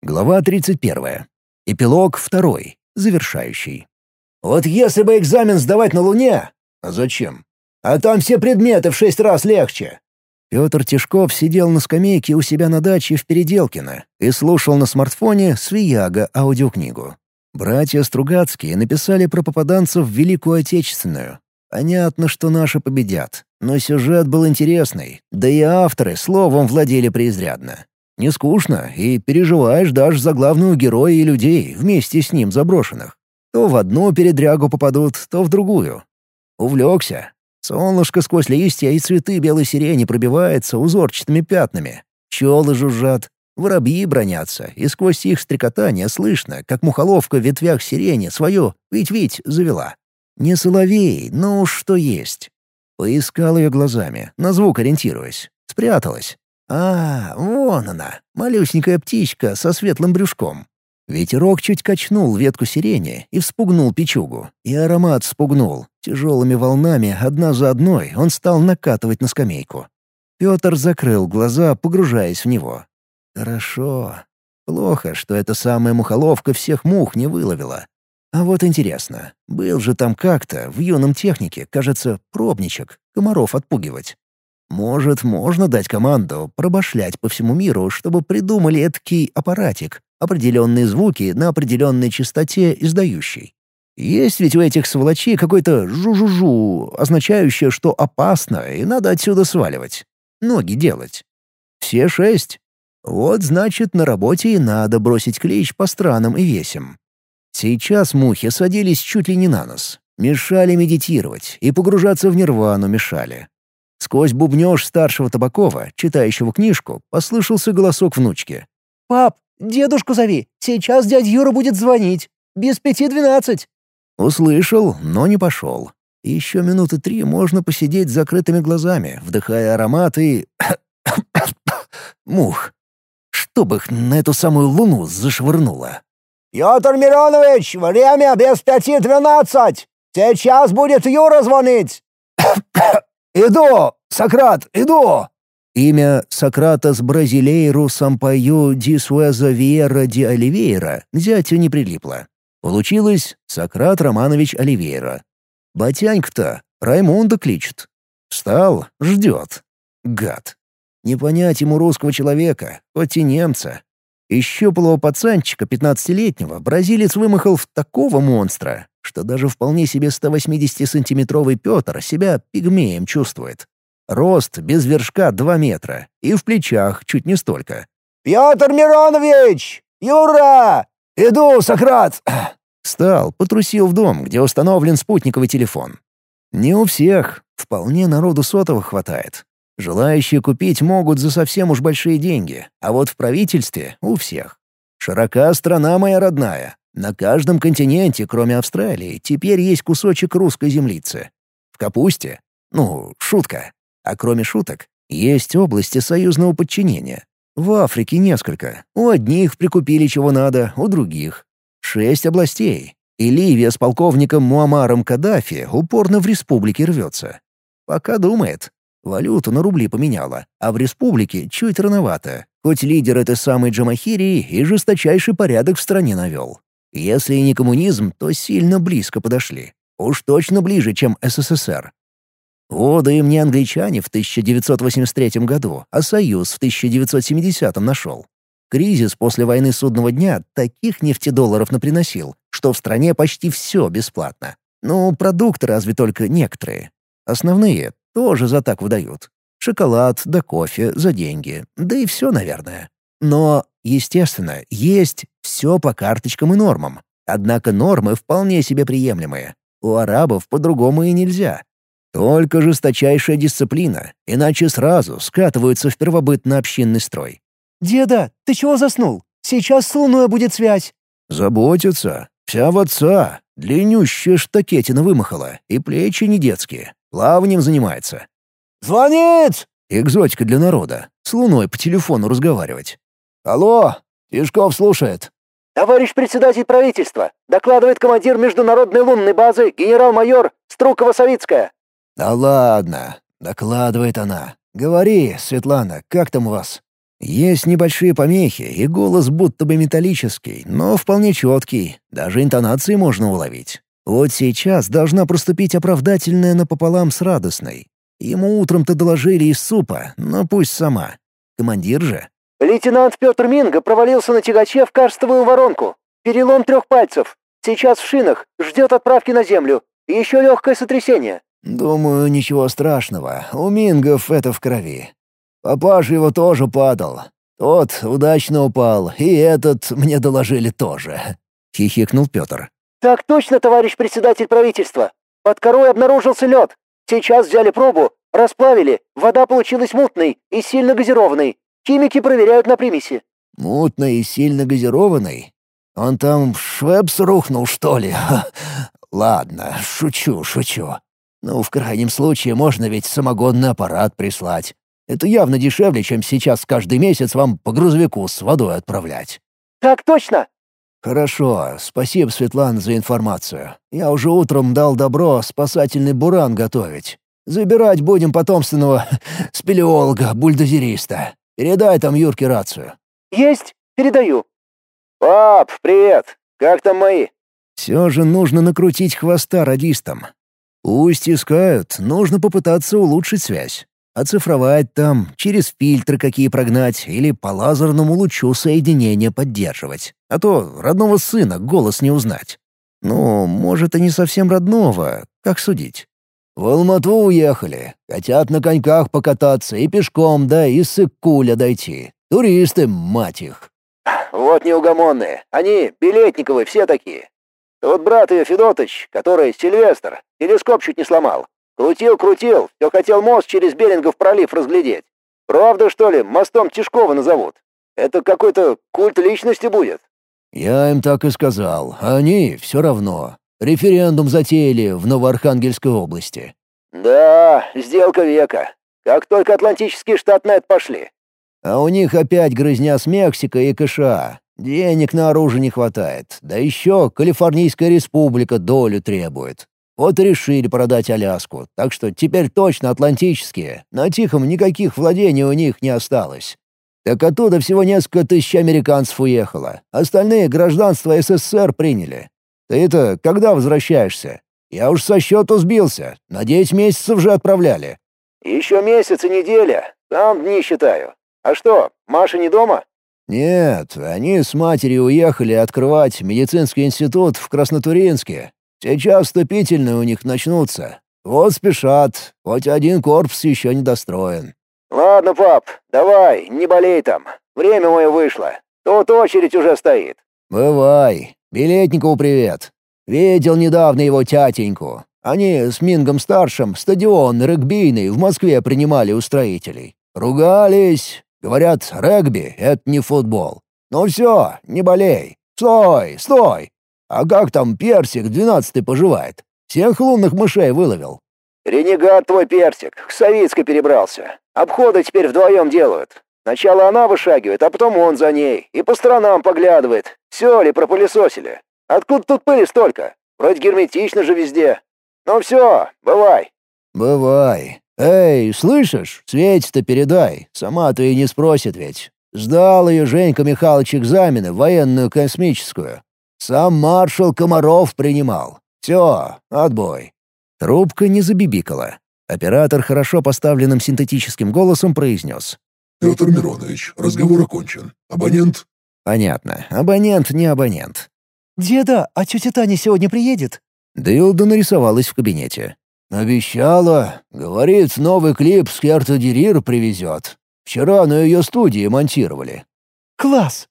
Глава 31. Эпилог 2. Завершающий. «Вот если бы экзамен сдавать на Луне...» «А зачем?» «А там все предметы в шесть раз легче». Петр Тишков сидел на скамейке у себя на даче в Переделкино и слушал на смартфоне «Свияга» аудиокнигу. Братья Стругацкие написали про попаданцев в Великую Отечественную. Понятно, что наши победят, но сюжет был интересный, да и авторы словом владели преизрядно. Не скучно, и переживаешь даже за главного героя и людей, вместе с ним заброшенных. То в одну передрягу попадут, то в другую. Увлекся. Солнышко сквозь листья и цветы белой сирени пробивается узорчатыми пятнами. Пчелы жужжат, воробьи бронятся, и сквозь их стрекотание слышно, как мухоловка в ветвях сирени свое «вить-вить» завела. Не соловей, но уж что есть. Поискал ее глазами, на звук ориентируясь. Спряталась. А, вон она, малюсенькая птичка со светлым брюшком. Ветерок чуть качнул ветку сирени и вспугнул печугу. И аромат спугнул. Тяжелыми волнами, одна за одной, он стал накатывать на скамейку. Петр закрыл глаза, погружаясь в него. Хорошо. Плохо, что эта самая мухоловка всех мух не выловила. А вот интересно, был же там как-то, в юном технике, кажется, пробничек, комаров отпугивать. Может, можно дать команду пробашлять по всему миру, чтобы придумали эдакий аппаратик, определенные звуки на определенной частоте издающий. Есть ведь у этих сволочей какой-то жу-жу-жу, означающее, что опасно и надо отсюда сваливать. Ноги делать. Все шесть. Вот значит, на работе и надо бросить клич по странам и весям. Сейчас мухи садились чуть ли не на нос. Мешали медитировать и погружаться в нирвану мешали. Сквозь бубнёж старшего Табакова, читающего книжку, послышался голосок внучки. «Пап, дедушку зови, сейчас дядя Юра будет звонить. Без пяти двенадцать». Услышал, но не пошел. Еще минуты три можно посидеть с закрытыми глазами, вдыхая аромат и... мух. Чтоб их на эту самую луну зашвырнуло. «Петр Миронович, время без пяти двенадцать! Сейчас будет Юра звонить!» «Иду, Сократ, иду!» Имя Сократас Бразилейру Сампаю ди Суэза Виера ди Оливейра зятю не прилипло. Получилось Сократ Романович Оливейра. Батянька-то Раймонда кличет. Встал, ждет. Гад. Не понять ему русского человека, хоть и немца. Из щуплого пацанчика пятнадцатилетнего бразилец вымахал в такого монстра, что даже вполне себе 180-сантиметровый Петр себя пигмеем чувствует. Рост без вершка 2 метра и в плечах чуть не столько. «Петр Миронович! Юра! Иду, Сократ!» Встал, потрусил в дом, где установлен спутниковый телефон. Не у всех, вполне народу сотовых хватает. Желающие купить могут за совсем уж большие деньги, а вот в правительстве — у всех. Широка страна моя родная, на каждом континенте, кроме Австралии, теперь есть кусочек русской землицы. В капусте? Ну, шутка. А кроме шуток, есть области союзного подчинения. В Африке несколько. У одних прикупили чего надо, у других. Шесть областей. И Ливия с полковником Муамаром Каддафи упорно в республике рвется. Пока думает. Валюту на рубли поменяла, а в республике чуть рановато, хоть лидер этой самой Джамахирии и жесточайший порядок в стране навел. Если и не коммунизм, то сильно близко подошли. Уж точно ближе, чем СССР. Вода им не англичане в 1983 году, а Союз в 1970 нашел. Кризис после войны судного дня таких нефтедолларов наприносил, что в стране почти все бесплатно. Ну, продукты разве только некоторые. Основные тоже за так выдают. Шоколад да кофе за деньги, да и все, наверное. Но, естественно, есть все по карточкам и нормам. Однако нормы вполне себе приемлемые. У арабов по-другому и нельзя. Только жесточайшая дисциплина, иначе сразу скатываются в первобытно-общинный строй. «Деда, ты чего заснул? Сейчас с луной будет связь». «Заботится. Вся в отца. Длиннющая штакетина вымахала, и плечи не детские. Плаванием занимается». «Звонит!» Экзотика для народа. С луной по телефону разговаривать. «Алло, Тишков слушает». «Товарищ председатель правительства, докладывает командир международной лунной базы генерал-майор Струкова-Савицкая». «Да ладно, докладывает она. Говори, Светлана, как там у вас?» Есть небольшие помехи, и голос будто бы металлический, но вполне четкий, даже интонации можно уловить. Вот сейчас должна проступить оправдательная напополам с радостной. Ему утром-то доложили из супа, но пусть сама. Командир же. «Лейтенант Петр Минга провалился на тягаче в карстовую воронку. Перелом трех пальцев. Сейчас в шинах. Ждет отправки на землю. Еще легкое сотрясение». «Думаю, ничего страшного. У Мингов это в крови. Папаша его тоже падал. Тот удачно упал, и этот мне доложили тоже», — хихикнул Петр. «Так точно, товарищ председатель правительства. Под корой обнаружился лед. Сейчас взяли пробу, расплавили, вода получилась мутной и сильно газированной. Химики проверяют на примеси». «Мутной и сильно газированной? Он там швепс рухнул, что ли? Ладно, шучу, шучу. Ну, в крайнем случае, можно ведь самогонный аппарат прислать. Это явно дешевле, чем сейчас каждый месяц вам по грузовику с водой отправлять». «Так точно!» «Хорошо. Спасибо, Светлана, за информацию. Я уже утром дал добро спасательный буран готовить. Забирать будем потомственного спелеолога-бульдозериста. Передай там Юрке рацию». «Есть. Передаю». «Пап, привет. Как там мои?» «Все же нужно накрутить хвоста радистам. Пусть искают, нужно попытаться улучшить связь. Оцифровать там, через фильтры какие прогнать или по лазерному лучу соединения поддерживать. А то родного сына голос не узнать. Ну, может, и не совсем родного, как судить. В Алмату уехали. Хотят на коньках покататься и пешком, да и с Икуля дойти. Туристы, мать их. Вот неугомонные. Они билетниковые все такие. Тут брат ее Федотыч, который Сильвестр, телескоп чуть не сломал. Крутил-крутил, все хотел мост через Берингов пролив разглядеть. Правда, что ли, мостом Тишкова назовут? Это какой-то культ личности будет. Я им так и сказал. Они все равно. Референдум затеяли в Новоархангельской области. Да, сделка века. Как только Атлантический штат на это пошли. А у них опять грызня с Мексикой и КША. Денег на оружие не хватает. Да еще Калифорнийская республика долю требует. Вот и решили продать Аляску, так что теперь точно атлантические. На Тихом никаких владений у них не осталось. Так оттуда всего несколько тысяч американцев уехало. Остальные гражданство СССР приняли. Ты-то когда возвращаешься? Я уж со счету сбился. На девять месяцев же отправляли. Еще месяц и неделя. Там дни считаю. А что, Маша не дома? Нет, они с матерью уехали открывать медицинский институт в Краснотуринске. Сейчас вступительные у них начнутся. Вот спешат, хоть один корпус еще не достроен». «Ладно, пап, давай, не болей там. Время мое вышло. Тут очередь уже стоит». «Бывай. Билетникову привет. Видел недавно его тятеньку. Они с Мингом-старшим стадион регбийный в Москве принимали у строителей. Ругались. Говорят, регби — это не футбол. Ну все, не болей. Стой, стой. А как там персик двенадцатый поживает? Всех лунных мышей выловил». «Ренегат твой персик, к Савицкой перебрался. Обходы теперь вдвоем делают. Сначала она вышагивает, а потом он за ней. И по сторонам поглядывает. Все ли пропылесосили? Откуда тут пыли столько? Вроде герметично же везде. Ну все, бывай». «Бывай. Эй, слышишь? Свете-то передай. Сама-то и не спросит ведь. Сдал ее Женька Михайлович экзамены военную космическую. Сам маршал Комаров принимал. Все, отбой». Трубка не забибикала. Оператор хорошо поставленным синтетическим голосом произнес. «Петр Миронович, разговор окончен. Абонент?» «Понятно. Абонент не абонент». «Деда, а тетя Таня сегодня приедет?» Дылда нарисовалась в кабинете. «Обещала. Говорит, новый клип с Керта Дерир привезет. Вчера на ее студии монтировали». «Класс!